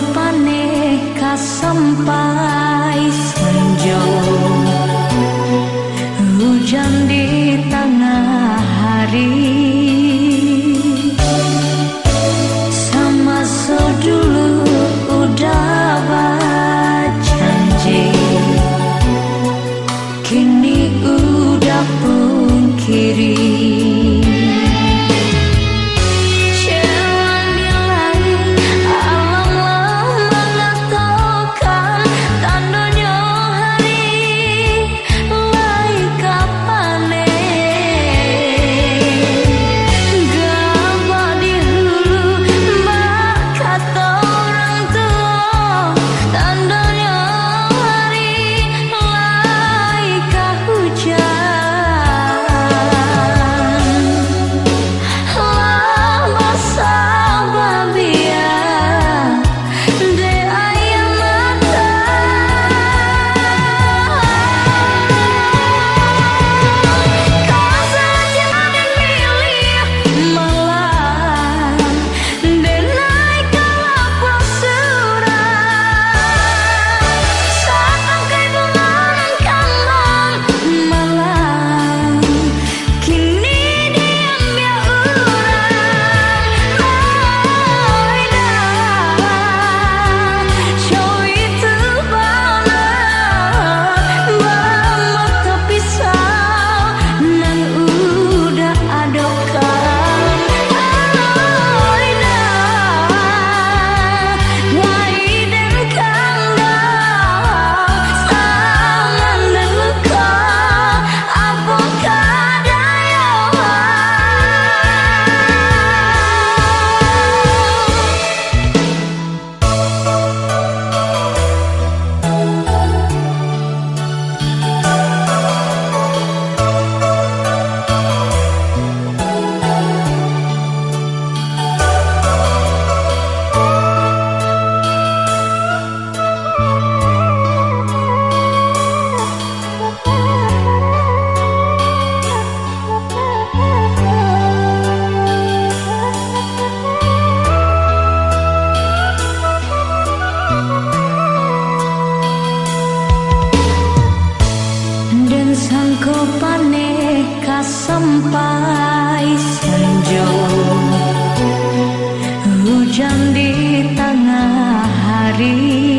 sampane kasampai senjong sampai senja. Hujan di tengah hari